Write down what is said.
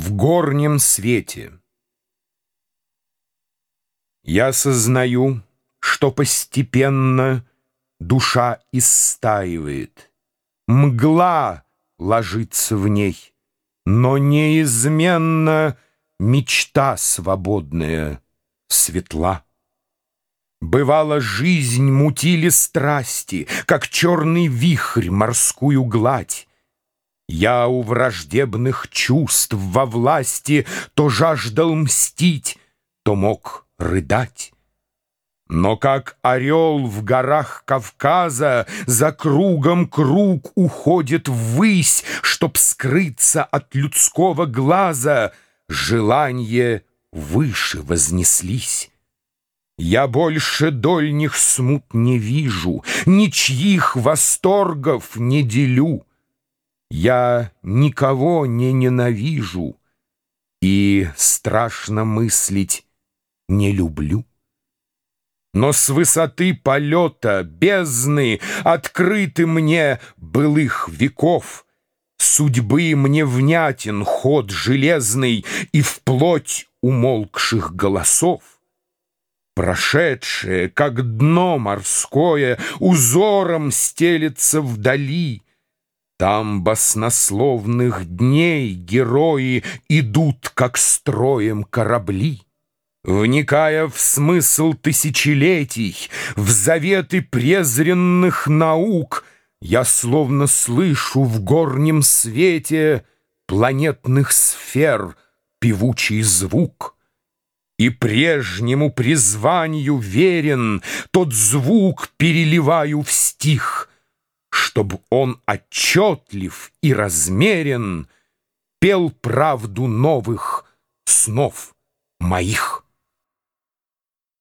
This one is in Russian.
В горнем свете. Я сознаю, что постепенно Душа истаивает, Мгла ложится в ней, Но неизменно Мечта свободная светла. Бывало, жизнь мутили страсти, Как черный вихрь морскую гладь, я у враждебных чувств во власти То жаждал мстить, то мог рыдать. Но как орел в горах Кавказа За кругом круг уходит ввысь, Чтоб скрыться от людского глаза, Желания выше вознеслись. Я больше дольних смут не вижу, Ничьих восторгов не делю. Я никого не ненавижу И, страшно мыслить, не люблю. Но с высоты полета бездны Открыты мне былых веков. Судьбы мне внятен ход железный И вплоть умолкших голосов. Прошедшее, как дно морское, Узором стелется вдали — там баснословных дней герои Идут, как строем корабли. Вникая в смысл тысячелетий, В заветы презренных наук, Я словно слышу в горнем свете Планетных сфер певучий звук. И прежнему призванию верен Тот звук переливаю в стих — Чтоб он отчетлив и размерен Пел правду новых снов моих.